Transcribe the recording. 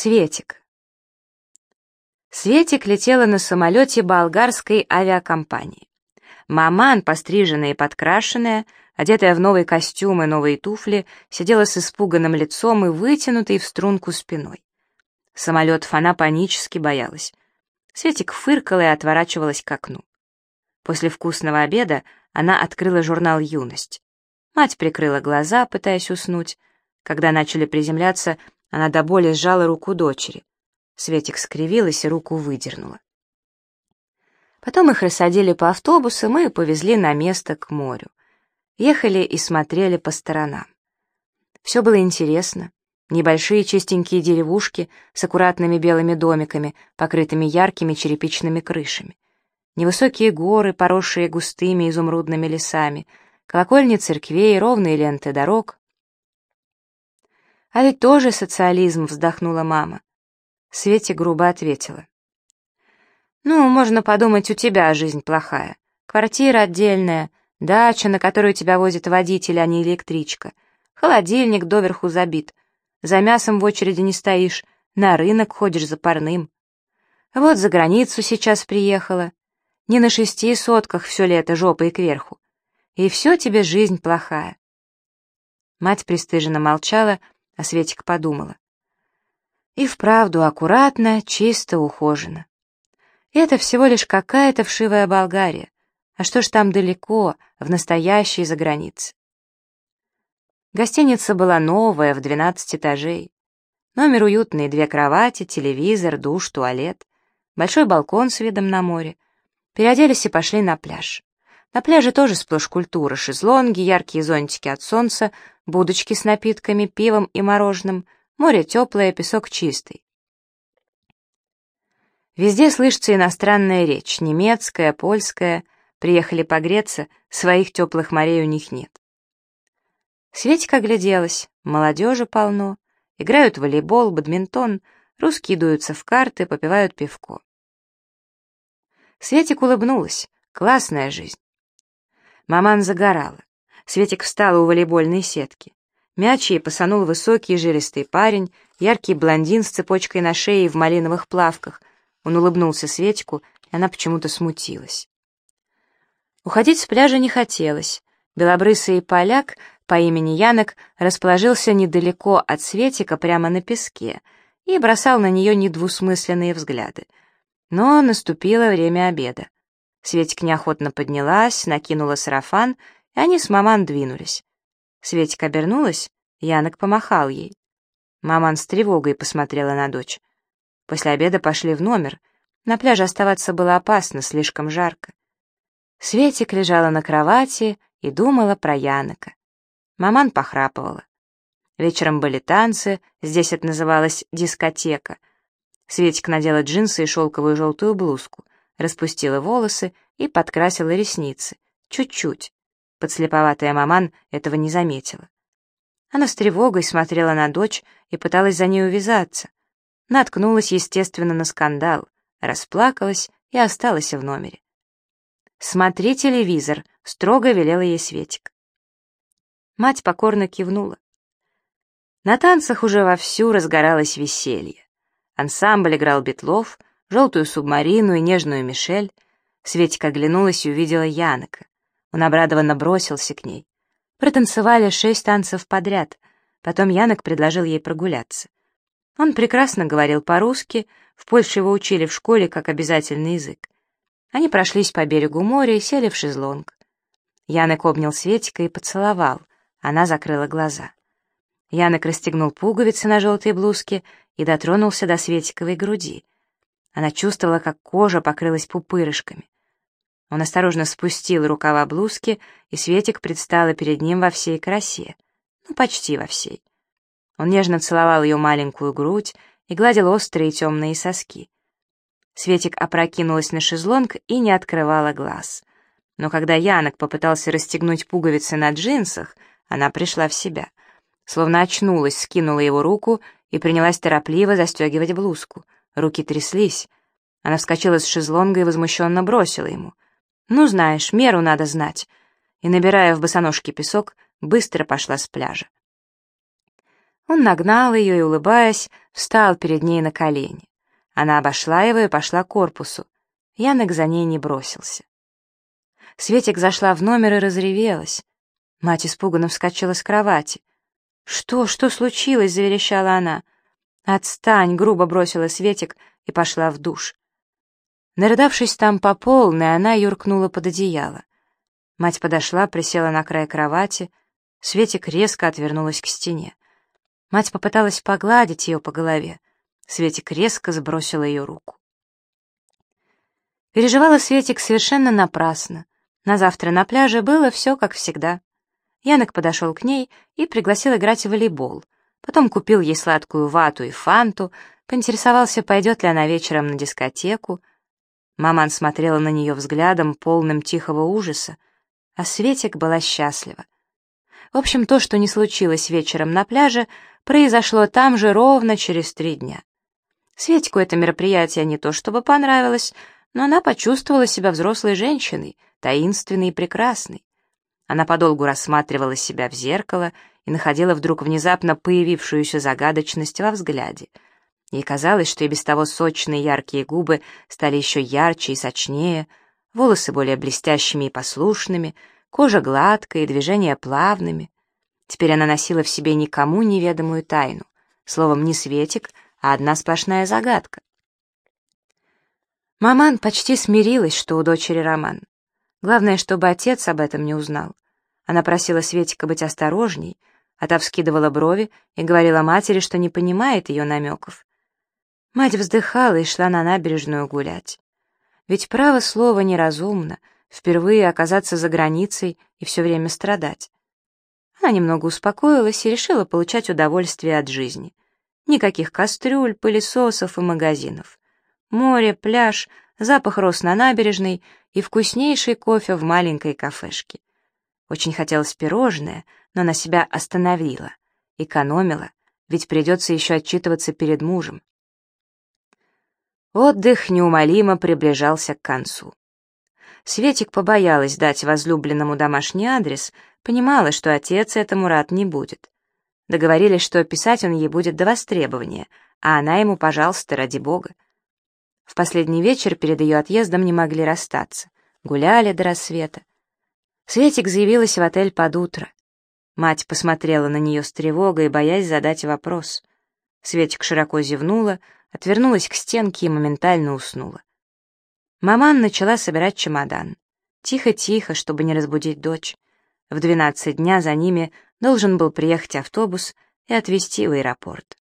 Светик. Светик летела на самолете болгарской авиакомпании. Маман, постриженная и подкрашенная, одетая в новый костюм и новые туфли, сидела с испуганным лицом и вытянутой в струнку спиной. Самолетов она панически боялась. Светик фыркала и отворачивалась к окну. После вкусного обеда она открыла журнал «Юность». Мать прикрыла глаза, пытаясь уснуть. Когда начали приземляться, она до боли сжала руку дочери. Светик скривилась и руку выдернула. Потом их рассадили по автобусам и повезли на место к морю. Ехали и смотрели по сторонам. Все было интересно. Небольшие чистенькие деревушки с аккуратными белыми домиками, покрытыми яркими черепичными крышами. Невысокие горы, поросшие густыми изумрудными лесами, колокольни церквей, ровные ленты дорог, «А ведь тоже социализм», — вздохнула мама. Свете грубо ответила. «Ну, можно подумать, у тебя жизнь плохая. Квартира отдельная, дача, на которую тебя возит водитель, а не электричка. Холодильник доверху забит. За мясом в очереди не стоишь, на рынок ходишь за парным. Вот за границу сейчас приехала. Не на шести сотках все лето жопой кверху. И все тебе жизнь плохая». Мать пристыженно молчала, — а Светик подумала. И вправду аккуратно, чисто, ухоженно. Это всего лишь какая-то вшивая Болгария. А что ж там далеко, в настоящей за границей? Гостиница была новая, в 12 этажей. Номер уютный, две кровати, телевизор, душ, туалет, большой балкон с видом на море. Переоделись и пошли на пляж. На пляже тоже сплошь культура, шезлонги, яркие зонтики от солнца, будочки с напитками, пивом и мороженым, море теплое, песок чистый. Везде слышится иностранная речь, немецкая, польская. Приехали погреться, своих теплых морей у них нет. Светика огляделась, молодежи полно. Играют в волейбол, бадминтон, русские дуются в карты, попивают пивко. Светик улыбнулась. Классная жизнь. Маман загорала. Светик встала у волейбольной сетки. Мяч ей посанул высокий жилистый парень, яркий блондин с цепочкой на шее и в малиновых плавках. Он улыбнулся Светику, и она почему-то смутилась. Уходить с пляжа не хотелось. Белобрысый поляк по имени Янок расположился недалеко от Светика, прямо на песке, и бросал на нее недвусмысленные взгляды. Но наступило время обеда. Светик неохотно поднялась, накинула сарафан — они с маман двинулись. Светик обернулась, Янок помахал ей. Маман с тревогой посмотрела на дочь. После обеда пошли в номер. На пляже оставаться было опасно, слишком жарко. Светик лежала на кровати и думала про Янока. Маман похрапывала. Вечером были танцы, здесь это называлось дискотека. Светик надела джинсы и шелковую желтую блузку, распустила волосы и подкрасила ресницы. Чуть-чуть. Подслеповатая маман этого не заметила. Она с тревогой смотрела на дочь и пыталась за ней увязаться. Наткнулась, естественно, на скандал, расплакалась и осталась в номере. «Смотри телевизор», — строго велела ей Светик. Мать покорно кивнула. На танцах уже вовсю разгоралось веселье. Ансамбль играл Бетлов, желтую субмарину и нежную Мишель. Светик оглянулась и увидела Янока. Он обрадованно бросился к ней. Протанцевали шесть танцев подряд. Потом Янок предложил ей прогуляться. Он прекрасно говорил по-русски, в Польше его учили в школе как обязательный язык. Они прошлись по берегу моря и сели в шезлонг. Янок обнял Светика и поцеловал. Она закрыла глаза. Янок расстегнул пуговицы на желтой блузке и дотронулся до Светиковой груди. Она чувствовала, как кожа покрылась пупырышками. Он осторожно спустил рукава блузки, и Светик предстала перед ним во всей красе. Ну, почти во всей. Он нежно целовал ее маленькую грудь и гладил острые темные соски. Светик опрокинулась на шезлонг и не открывала глаз. Но когда Янок попытался расстегнуть пуговицы на джинсах, она пришла в себя. Словно очнулась, скинула его руку и принялась торопливо застегивать блузку. Руки тряслись. Она вскочила с шезлонга и возмущенно бросила ему — ну, знаешь, меру надо знать. И, набирая в босоножке песок, быстро пошла с пляжа. Он нагнал ее и, улыбаясь, встал перед ней на колени. Она обошла его и пошла к корпусу. Янок за ней не бросился. Светик зашла в номер и разревелась. Мать испуганно вскочила с кровати. «Что, что случилось?» — заверещала она. «Отстань!» — грубо бросила Светик и пошла в душ. Нарыдавшись там по полной, она юркнула под одеяло. Мать подошла, присела на край кровати. Светик резко отвернулась к стене. Мать попыталась погладить ее по голове. Светик резко сбросила ее руку. Переживала Светик совершенно напрасно. На завтра на пляже было все как всегда. Янок подошел к ней и пригласил играть в волейбол. Потом купил ей сладкую вату и фанту, поинтересовался, пойдет ли она вечером на дискотеку. Маман смотрела на нее взглядом, полным тихого ужаса, а Светик была счастлива. В общем, то, что не случилось вечером на пляже, произошло там же ровно через три дня. Светику это мероприятие не то чтобы понравилось, но она почувствовала себя взрослой женщиной, таинственной и прекрасной. Она подолгу рассматривала себя в зеркало и находила вдруг внезапно появившуюся загадочность во взгляде. Ей казалось, что и без того сочные яркие губы стали еще ярче и сочнее, волосы более блестящими и послушными, кожа гладкая и движения плавными. Теперь она носила в себе никому неведомую тайну, словом, не Светик, а одна сплошная загадка. Маман почти смирилась, что у дочери роман. Главное, чтобы отец об этом не узнал. Она просила Светика быть осторожней, а та вскидывала брови и говорила матери, что не понимает ее намеков. Мать вздыхала и шла на набережную гулять. Ведь право слово неразумно, впервые оказаться за границей и все время страдать. Она немного успокоилась и решила получать удовольствие от жизни. Никаких кастрюль, пылесосов и магазинов. Море, пляж, запах роз на набережной и вкуснейший кофе в маленькой кафешке. Очень хотелось пирожное, но на себя остановила, экономила, ведь придется еще отчитываться перед мужем. Отдых неумолимо приближался к концу. Светик побоялась дать возлюбленному домашний адрес, понимала, что отец этому рад не будет. Договорились, что писать он ей будет до востребования, а она ему, пожалуйста, ради бога. В последний вечер перед ее отъездом не могли расстаться. Гуляли до рассвета. Светик заявилась в отель под утро. Мать посмотрела на нее с тревогой, боясь задать вопрос. Светик широко зевнула, отвернулась к стенке и моментально уснула. Маман начала собирать чемодан. Тихо-тихо, чтобы не разбудить дочь. В двенадцать дня за ними должен был приехать автобус и отвезти в аэропорт.